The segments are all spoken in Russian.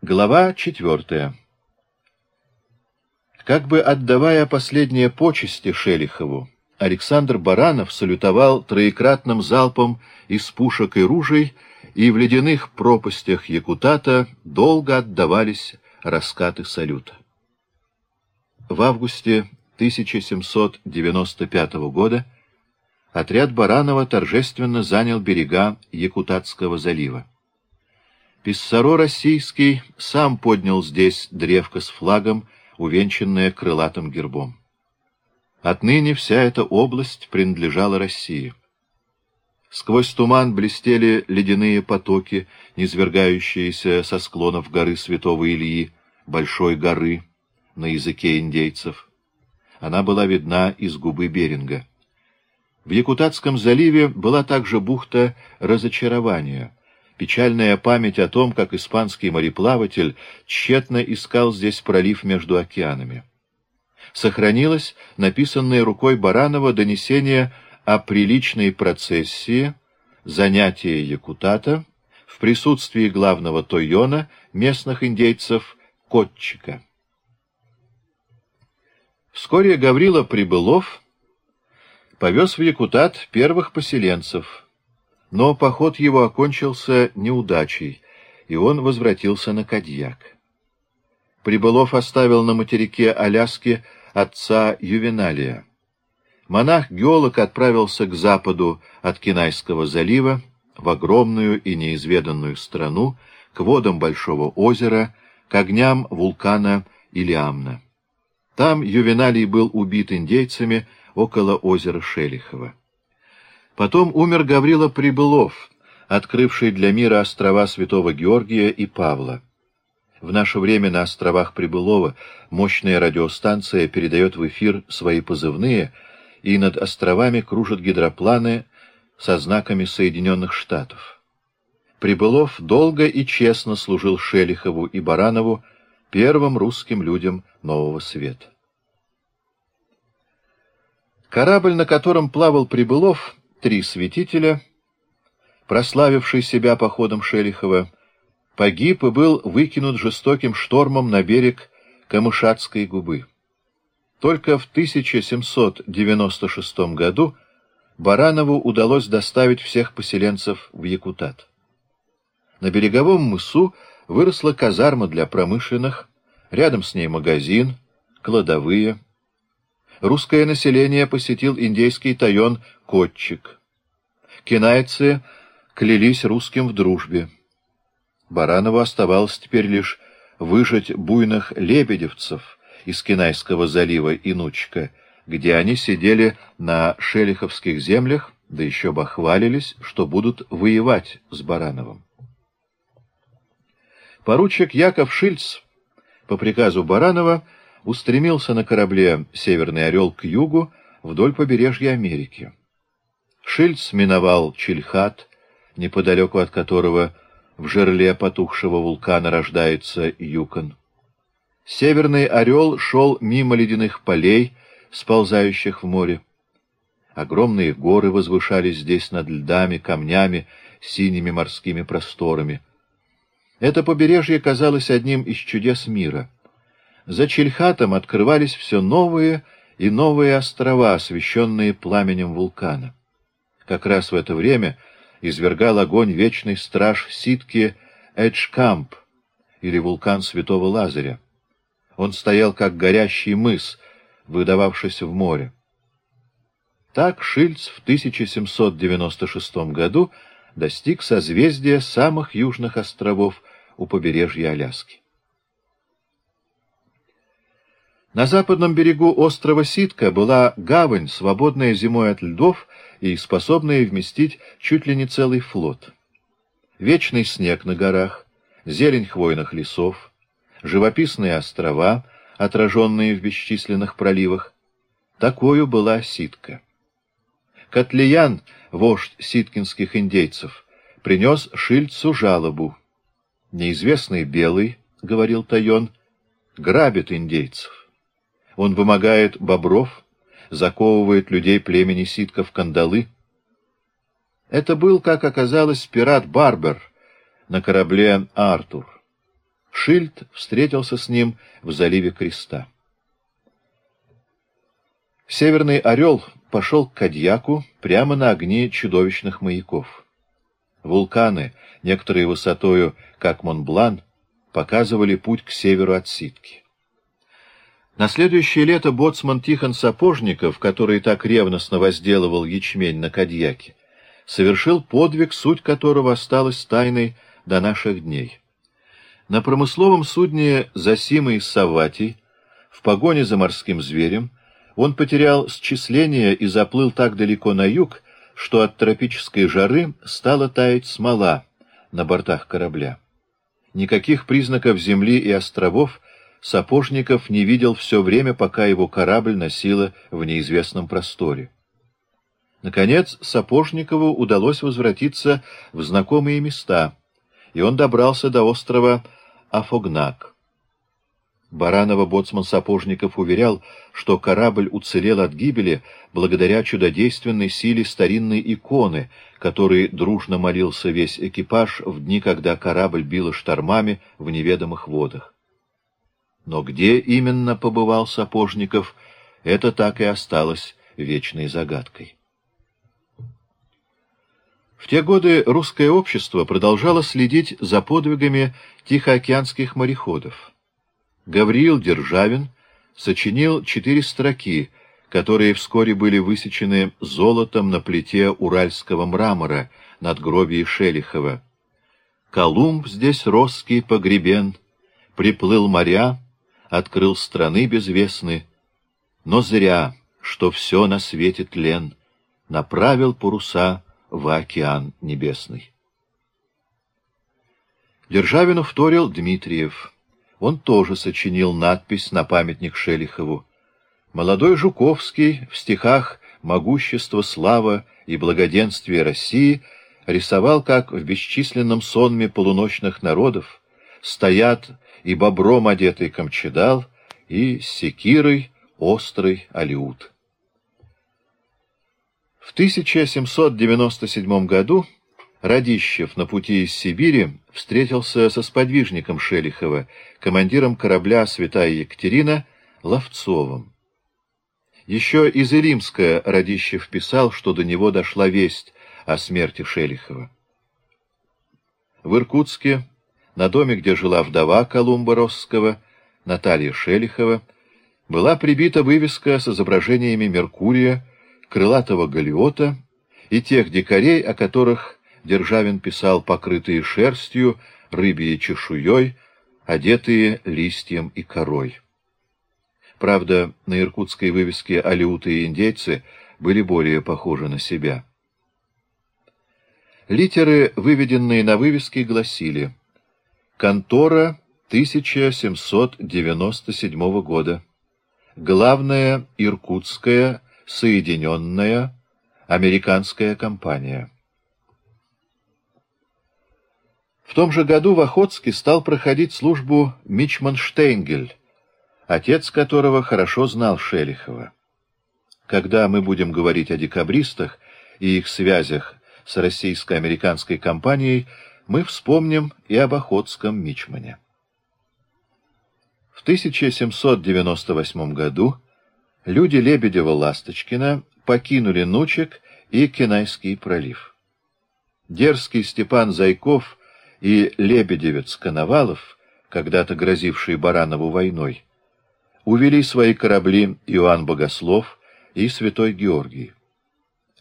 Глава четвертая. Как бы отдавая последние почести Шелихову, Александр Баранов салютовал троекратным залпом из пушек и ружей, и в ледяных пропастях Якутата долго отдавались раскаты салюта. В августе 1795 года отряд Баранова торжественно занял берега Якутатского залива. Писсаро российский сам поднял здесь древко с флагом, увенчанное крылатым гербом. Отныне вся эта область принадлежала России. Сквозь туман блестели ледяные потоки, низвергающиеся со склонов горы Святого Ильи, Большой горы, на языке индейцев. Она была видна из губы Беринга. В Якутатском заливе была также бухта разочарования — печальная память о том, как испанский мореплаватель тщетно искал здесь пролив между океанами. Сохранилось написанное рукой Баранова донесение о приличной процессии, занятия Якутата в присутствии главного Тойона местных индейцев Котчика. Вскоре Гаврила Прибылов повез в Якутат первых поселенцев — но поход его окончился неудачей, и он возвратился на Кадьяк. Прибылов оставил на материке Аляски отца Ювеналия. Монах-геолог отправился к западу от Кинайского залива, в огромную и неизведанную страну, к водам Большого озера, к огням вулкана Илиамна. Там Ювеналий был убит индейцами около озера Шелихова. Потом умер Гаврила Прибылов, открывший для мира острова Святого Георгия и Павла. В наше время на островах Прибылова мощная радиостанция передает в эфир свои позывные, и над островами кружат гидропланы со знаками Соединенных Штатов. Прибылов долго и честно служил Шелихову и Баранову, первым русским людям Нового Света. Корабль, на котором плавал Прибылов, три святителя, прославивший себя походом Шелихова, погиб и был выкинут жестоким штормом на берег Камышатской губы. Только в 1796 году Баранову удалось доставить всех поселенцев в Якутат. На береговом мысу выросла казарма для промышленных, рядом с ней магазин, кладовые. Русское население посетил индейский тайон Котчик. Кинайцы клялись русским в дружбе. Баранову оставалось теперь лишь выжать буйных лебедевцев из Кинайского залива Инучка, где они сидели на шелиховских землях, да еще бахвалились, что будут воевать с Барановым. Поручик Яков Шильц по приказу Баранова устремился на корабле «Северный орел» к югу вдоль побережья Америки. Шильц миновал Чильхат, неподалеку от которого в жерле потухшего вулкана рождается Юкон. Северный орел шел мимо ледяных полей, сползающих в море. Огромные горы возвышались здесь над льдами, камнями, синими морскими просторами. Это побережье казалось одним из чудес мира. За Чильхатом открывались все новые и новые острова, освещенные пламенем вулкана. Как раз в это время извергал огонь вечный страж ситки Эджкамп, или вулкан Святого Лазаря. Он стоял как горящий мыс, выдававшийся в море. Так Шильц в 1796 году достиг созвездия самых южных островов у побережья Аляски. На западном берегу острова Ситка была гавань, свободная зимой от льдов и способная вместить чуть ли не целый флот. Вечный снег на горах, зелень хвойных лесов, живописные острова, отраженные в бесчисленных проливах. Такою была Ситка. Котлеян, вождь ситкинских индейцев, принес Шильцу жалобу. «Неизвестный белый, — говорил Тайон, — грабит индейцев. Он вымогает бобров, заковывает людей племени ситков в кандалы. Это был, как оказалось, пират Барбер на корабле «Артур». Шильд встретился с ним в заливе Креста. Северный орел пошел к Кадьяку прямо на огне чудовищных маяков. Вулканы, некоторые высотою, как Монблан, показывали путь к северу от Ситки. На следующее лето боцман Тихон Сапожников, который так ревностно возделывал ячмень на Кадьяке, совершил подвиг, суть которого осталась тайной до наших дней. На промысловом судне Засима из Саватий, в погоне за морским зверем, он потерял счисление и заплыл так далеко на юг, что от тропической жары стала таять смола на бортах корабля. Никаких признаков земли и островов Сапожников не видел все время, пока его корабль носило в неизвестном просторе. Наконец, Сапожникову удалось возвратиться в знакомые места, и он добрался до острова Афогнак. Баранова боцман Сапожников уверял, что корабль уцелел от гибели благодаря чудодейственной силе старинной иконы, которой дружно молился весь экипаж в дни, когда корабль било штормами в неведомых водах. Но где именно побывал Сапожников, это так и осталось вечной загадкой. В те годы русское общество продолжало следить за подвигами тихоокеанских мореходов. Гавриил Державин сочинил четыре строки, которые вскоре были высечены золотом на плите уральского мрамора над гробией Шелихова. «Колумб здесь роский погребен, приплыл моря, открыл страны безвестны, но зря, что все на свете тлен, направил паруса в океан небесный». Державину вторил Дмитриев он тоже сочинил надпись на памятник Шелихову. Молодой Жуковский в стихах «Могущество, слава и благоденствие России» рисовал, как в бесчисленном сонме полуночных народов стоят и бобром одетый камчедал, и секирой острый алиут. В 1797 году Радищев на пути из Сибири встретился со сподвижником Шелихова, командиром корабля «Святая Екатерина» Ловцовым. Еще из Илимска Радищев писал, что до него дошла весть о смерти Шелихова. В Иркутске, на доме, где жила вдова Колумба Росского, Наталья Шелихова, была прибита вывеска с изображениями Меркурия, крылатого галиота и тех дикарей, о которых Державин писал покрытые шерстью, рыбьей чешуей, одетые листьем и корой. Правда, на иркутской вывеске алиуты и индейцы были более похожи на себя. Литеры, выведенные на вывеске, гласили «Контора 1797 года. Главная Иркутская Соединенная Американская компания». В том же году в Охотске стал проходить службу Мичман Штейнгель, отец которого хорошо знал Шелихова. Когда мы будем говорить о декабристах и их связях с российско-американской компанией, мы вспомним и об Охотском Мичмане. В 1798 году люди Лебедева-Ласточкина покинули Нучек и Кенайский пролив. Дерзкий Степан Зайков и Лебедевец-Коновалов, когда-то грозивший Баранову войной, увели свои корабли Иоанн Богослов и Святой Георгий.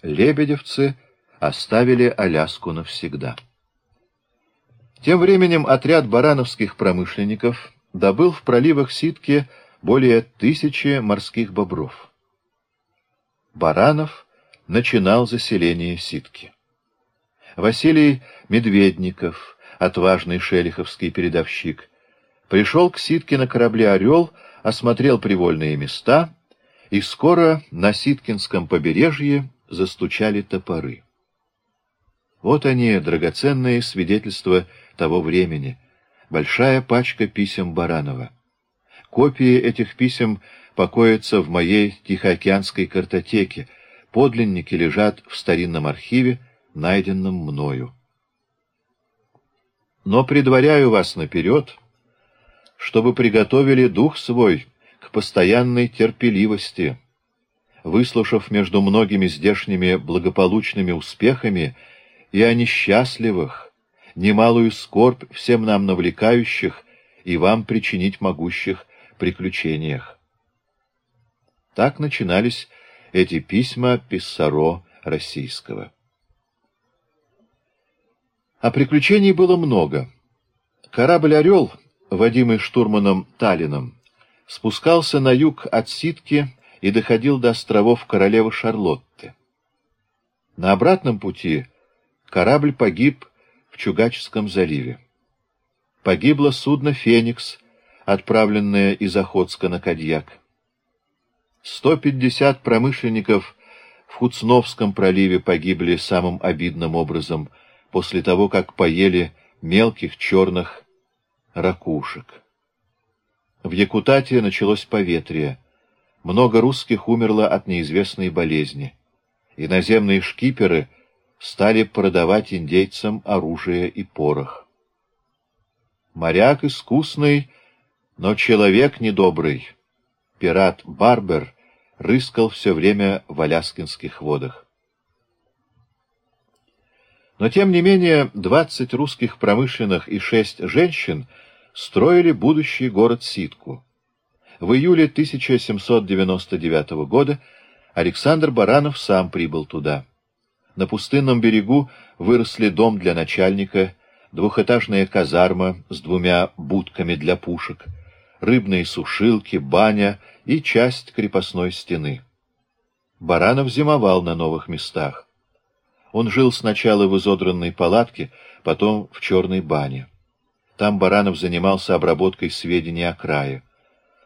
Лебедевцы оставили Аляску навсегда. Тем временем отряд барановских промышленников добыл в проливах Ситки более тысячи морских бобров. Баранов начинал заселение Ситки. Василий Медведников — отважный шелиховский передовщик, пришел к Ситке на корабле «Орел», осмотрел привольные места, и скоро на Ситкинском побережье застучали топоры. Вот они, драгоценные свидетельства того времени, большая пачка писем Баранова. Копии этих писем покоятся в моей Тихоокеанской картотеке, подлинники лежат в старинном архиве, найденном мною. Но предваряю вас наперед, чтобы приготовили дух свой к постоянной терпеливости. Выслушав между многими здешними благополучными успехами и о несчастливых, немалую скорбь всем нам навлекающих и вам причинить могущих приключениях. Так начинались эти письма Писсаро российского. А приключений было много. Корабль «Орел», водимый штурманом Таллином, спускался на юг от Ситки и доходил до островов королевы Шарлотты. На обратном пути корабль погиб в Чугаческом заливе. Погибло судно «Феникс», отправленное из Охотска на Кадьяк. 150 промышленников в Хуцновском проливе погибли самым обидным образом после того, как поели мелких черных ракушек. В Якутате началось поветрие. Много русских умерло от неизвестной болезни. Иноземные шкиперы стали продавать индейцам оружие и порох. Моряк искусный, но человек недобрый. Пират Барбер рыскал все время в аляскинских водах. Но, тем не менее, двадцать русских промышленных и шесть женщин строили будущий город Ситку. В июле 1799 года Александр Баранов сам прибыл туда. На пустынном берегу выросли дом для начальника, двухэтажная казарма с двумя будками для пушек, рыбные сушилки, баня и часть крепостной стены. Баранов зимовал на новых местах. Он жил сначала в изодранной палатке, потом в черной бане. Там Баранов занимался обработкой сведений о крае.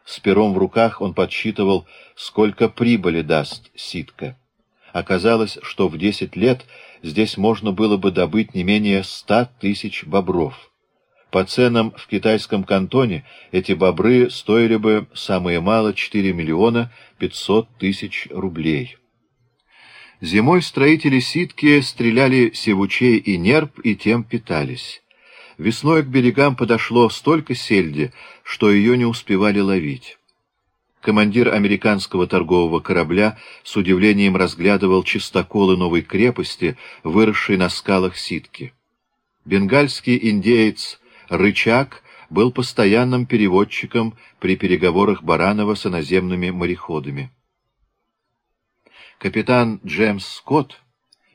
С пером в руках он подсчитывал, сколько прибыли даст ситка. Оказалось, что в десять лет здесь можно было бы добыть не менее ста тысяч бобров. По ценам в китайском кантоне эти бобры стоили бы самое мало 4 миллиона 500 тысяч рублей. Зимой строители ситки стреляли севучей и нерп и тем питались. Весной к берегам подошло столько сельди, что ее не успевали ловить. Командир американского торгового корабля с удивлением разглядывал чистоколы новой крепости, выросшей на скалах ситки. Бенгальский индеец Рычаг был постоянным переводчиком при переговорах Баранова с иноземными мореходами. Капитан Джеймс Скотт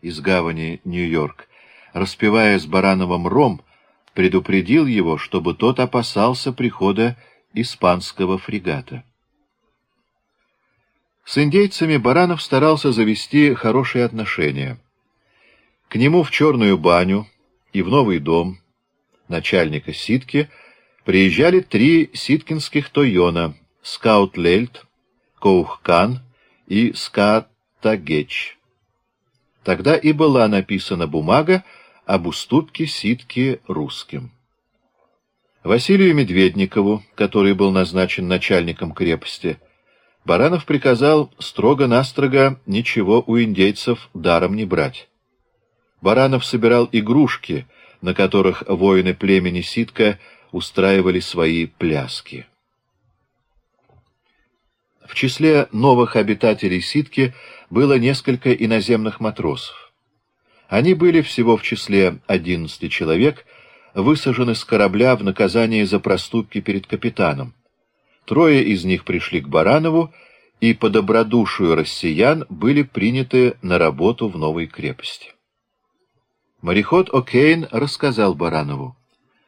из гавани Нью-Йорк, распевая с Барановым ром, предупредил его, чтобы тот опасался прихода испанского фрегата. С индейцами Баранов старался завести хорошие отношения. К нему в черную баню и в новый дом — начальника ситки, приезжали три ситкинских тойона — Скаут-Лельт, Коухкан и Скатагеч. Тогда и была написана бумага об уступке ситки русским. Василию Медведникову, который был назначен начальником крепости, Баранов приказал строго-настрого ничего у индейцев даром не брать. Баранов собирал игрушки — на которых воины племени Ситка устраивали свои пляски. В числе новых обитателей Ситки было несколько иноземных матросов. Они были всего в числе 11 человек, высажены с корабля в наказание за проступки перед капитаном. Трое из них пришли к Баранову и по добродушию россиян были приняты на работу в новой крепости. Мореход О'Кейн рассказал Баранову.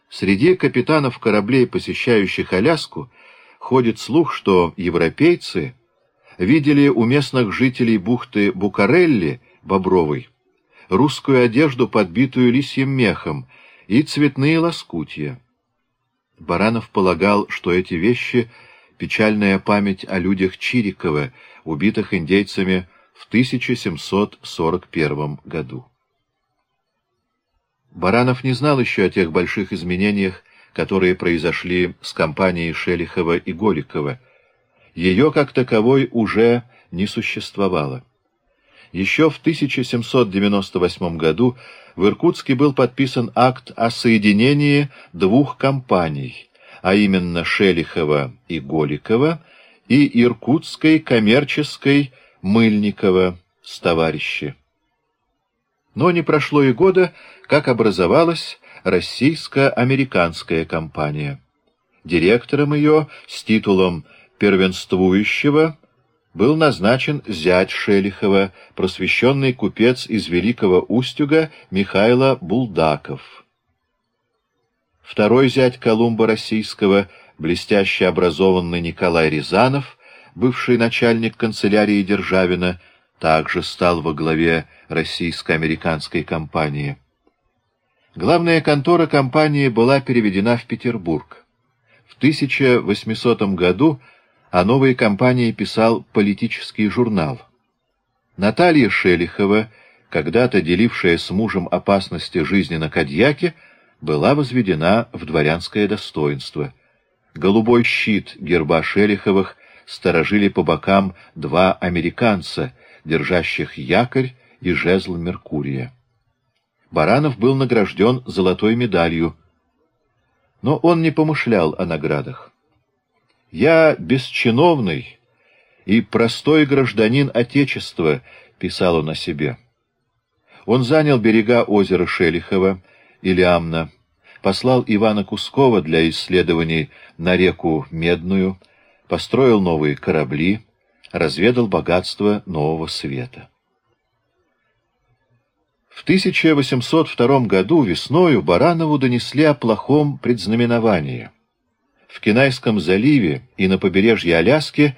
Среди капитанов кораблей, посещающих Аляску, ходит слух, что европейцы видели у местных жителей бухты Букарелли, Бобровой, русскую одежду, подбитую лисьим мехом, и цветные лоскутья. Баранов полагал, что эти вещи — печальная память о людях Чирикова, убитых индейцами в 1741 году. Баранов не знал еще о тех больших изменениях, которые произошли с компанией Шелихова и Голикова. Ее, как таковой, уже не существовало. Еще в 1798 году в Иркутске был подписан акт о соединении двух компаний, а именно Шелихова и Голикова, и Иркутской коммерческой Мыльникова с товарищи. Но не прошло и года, как образовалась российско-американская компания. Директором ее с титулом первенствующего был назначен зять Шелихова, просвещенный купец из Великого Устюга Михайло Булдаков. Второй зять Колумба Российского, блестяще образованный Николай Рязанов, бывший начальник канцелярии Державина, также стал во главе российско-американской компании. Главная контора компании была переведена в Петербург. В 1800 году о новой компании писал политический журнал. Наталья Шелихова, когда-то делившая с мужем опасности жизни на Кадьяке, была возведена в дворянское достоинство. Голубой щит герба Шелиховых сторожили по бокам два американца, держащих якорь и жезл Меркурия. Баранов был награжден золотой медалью, но он не помышлял о наградах. «Я бесчиновный и простой гражданин Отечества», — писал он о себе. Он занял берега озера Шелихова или Амна, послал Ивана Кускова для исследований на реку Медную, построил новые корабли, разведал богатство Нового Света. В 1802 году весною Баранову донесли о плохом предзнаменовании — в Кинайском заливе и на побережье Аляски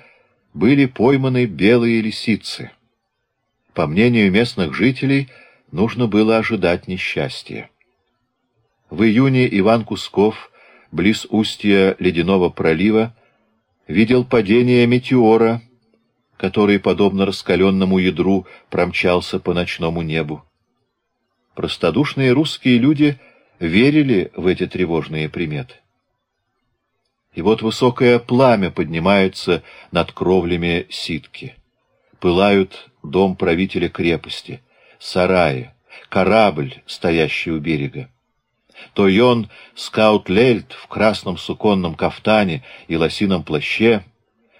были пойманы белые лисицы. По мнению местных жителей, нужно было ожидать несчастья. В июне Иван Кусков, близ устья Ледяного пролива, видел падение метеора, который, подобно раскаленному ядру, промчался по ночному небу. Простодушные русские люди верили в эти тревожные приметы. И вот высокое пламя поднимается над кровлями ситки. Пылают дом правителя крепости, сараи, корабль, стоящий у берега. То Йон Скаут-Лельт в красном суконном кафтане и лосином плаще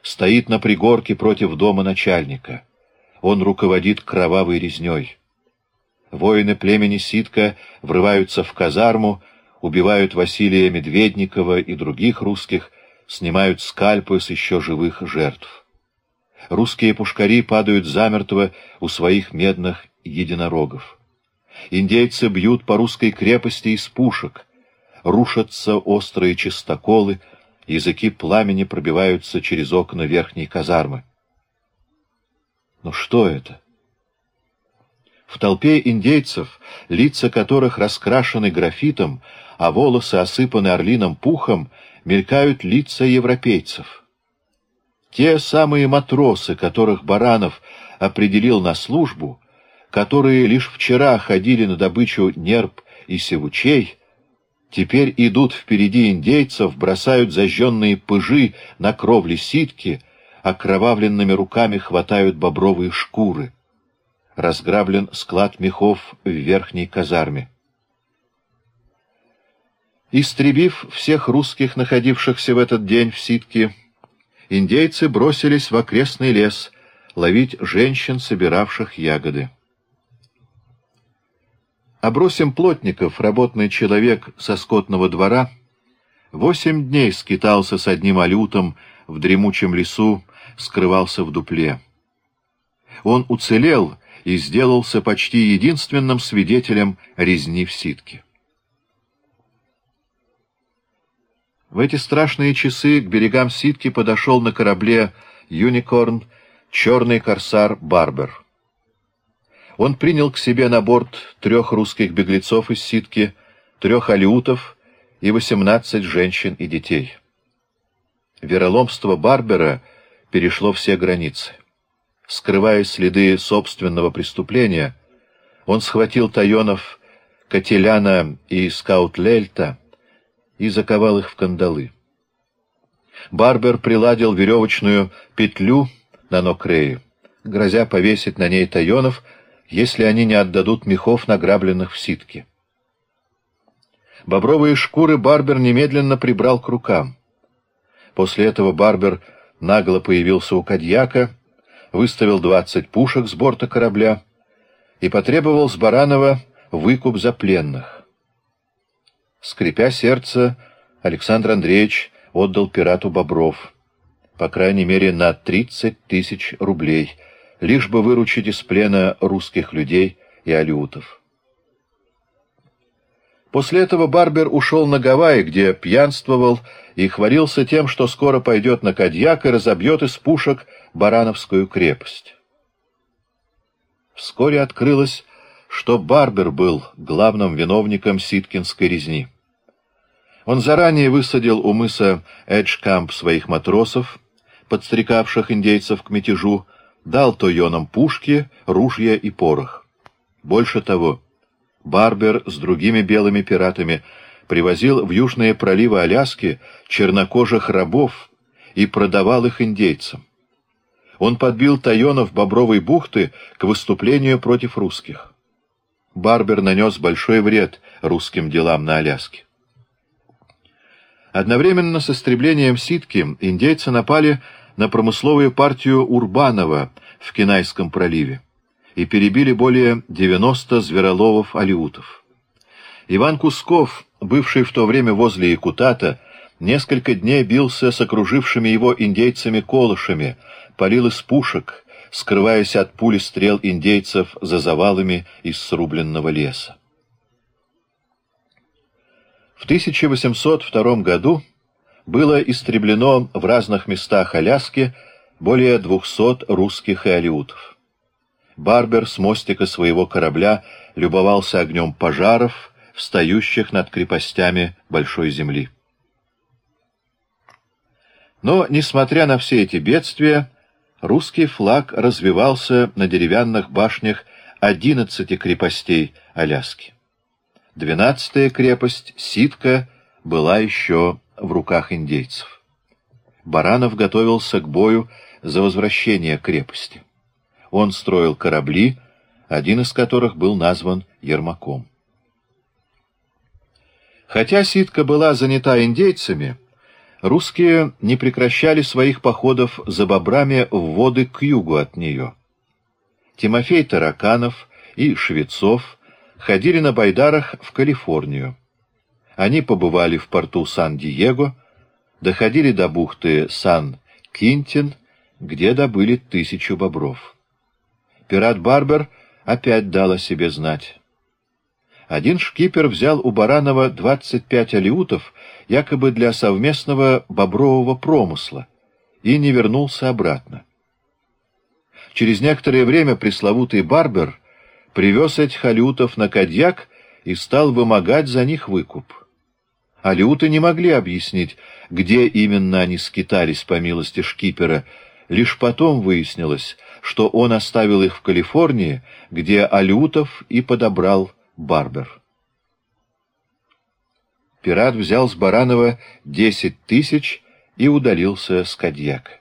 стоит на пригорке против дома начальника. Он руководит кровавой резней. Воины племени Ситка врываются в казарму, убивают Василия Медведникова и других русских, снимают скальпы с еще живых жертв. Русские пушкари падают замертво у своих медных единорогов. Индейцы бьют по русской крепости из пушек, рушатся острые чистоколы, языки пламени пробиваются через окна верхней казармы. Но что это? В толпе индейцев, лица которых раскрашены графитом, а волосы осыпаны орлиным пухом, мелькают лица европейцев. Те самые матросы, которых Баранов определил на службу, которые лишь вчера ходили на добычу нерп и севучей, теперь идут впереди индейцев, бросают зажженные пыжи на кровли ситки, окровавленными руками хватают бобровые шкуры. Разграблен склад мехов в верхней казарме. Истребив всех русских, находившихся в этот день в ситке, индейцы бросились в окрестный лес ловить женщин, собиравших ягоды. Обросим плотников, работный человек со скотного двора, восемь дней скитался с одним алютом в дремучем лесу, скрывался в дупле. Он уцелел и сделался почти единственным свидетелем резни в ситке. В эти страшные часы к берегам Ситки подошел на корабле «Юникорн» черный корсар Барбер. Он принял к себе на борт трех русских беглецов из Ситки, трех алиутов и восемнадцать женщин и детей. Вероломство Барбера перешло все границы. Скрывая следы собственного преступления, он схватил Тайонов, Кателяна и Скаутлельта, и заковал их в кандалы. Барбер приладил веревочную петлю на ног Реи, грозя повесить на ней тайонов, если они не отдадут мехов, награбленных в ситке. Бобровые шкуры Барбер немедленно прибрал к рукам. После этого Барбер нагло появился у Кадьяка, выставил двадцать пушек с борта корабля и потребовал с Баранова выкуп за пленных. Скрипя сердце, Александр Андреевич отдал пирату Бобров, по крайней мере, на тридцать тысяч рублей, лишь бы выручить из плена русских людей и алютов. После этого Барбер ушел на Гавайи, где пьянствовал и хвалился тем, что скоро пойдет на Кадьяк и разобьет из пушек Барановскую крепость. Вскоре открылось, что Барбер был главным виновником Ситкинской резни. Он заранее высадил у мыса Эджкамп своих матросов, подстрекавших индейцев к мятежу, дал Тойонам пушки, ружья и порох. Больше того, Барбер с другими белыми пиратами привозил в южные проливы Аляски чернокожих рабов и продавал их индейцам. Он подбил Тайонов Бобровой бухты к выступлению против русских. Барбер нанес большой вред русским делам на Аляске. Одновременно с истреблением ситки индейцы напали на промысловую партию Урбанова в Кинайском проливе и перебили более 90 звероловов-алиутов. Иван Кусков, бывший в то время возле Якутата, несколько дней бился с окружившими его индейцами-колышами, палил из пушек, скрываясь от пули стрел индейцев за завалами из срубленного леса. В 1802 году было истреблено в разных местах Аляски более 200 русских и алиутов. Барбер с мостика своего корабля любовался огнем пожаров, встающих над крепостями Большой Земли. Но, несмотря на все эти бедствия, русский флаг развивался на деревянных башнях одиннадцати крепостей Аляски. Двенадцатая крепость, Ситка, была еще в руках индейцев. Баранов готовился к бою за возвращение крепости. Он строил корабли, один из которых был назван Ермаком. Хотя Ситка была занята индейцами, русские не прекращали своих походов за бобрами в воды к югу от нее. Тимофей Тараканов и Швецов ходили на байдарах в Калифорнию. Они побывали в порту Сан-Диего, доходили до бухты Сан-Кинтин, где добыли тысячу бобров. Пират Барбер опять дал о себе знать. Один шкипер взял у Баранова 25 алиутов, якобы для совместного бобрового промысла, и не вернулся обратно. Через некоторое время пресловутый Барбер привез этих алиутов на Кадьяк и стал вымогать за них выкуп. Алиуты не могли объяснить, где именно они скитались по милости шкипера. Лишь потом выяснилось, что он оставил их в Калифорнии, где алиутов и подобрал Барбер. Пират взял с Баранова десять тысяч и удалился с Кадьяка.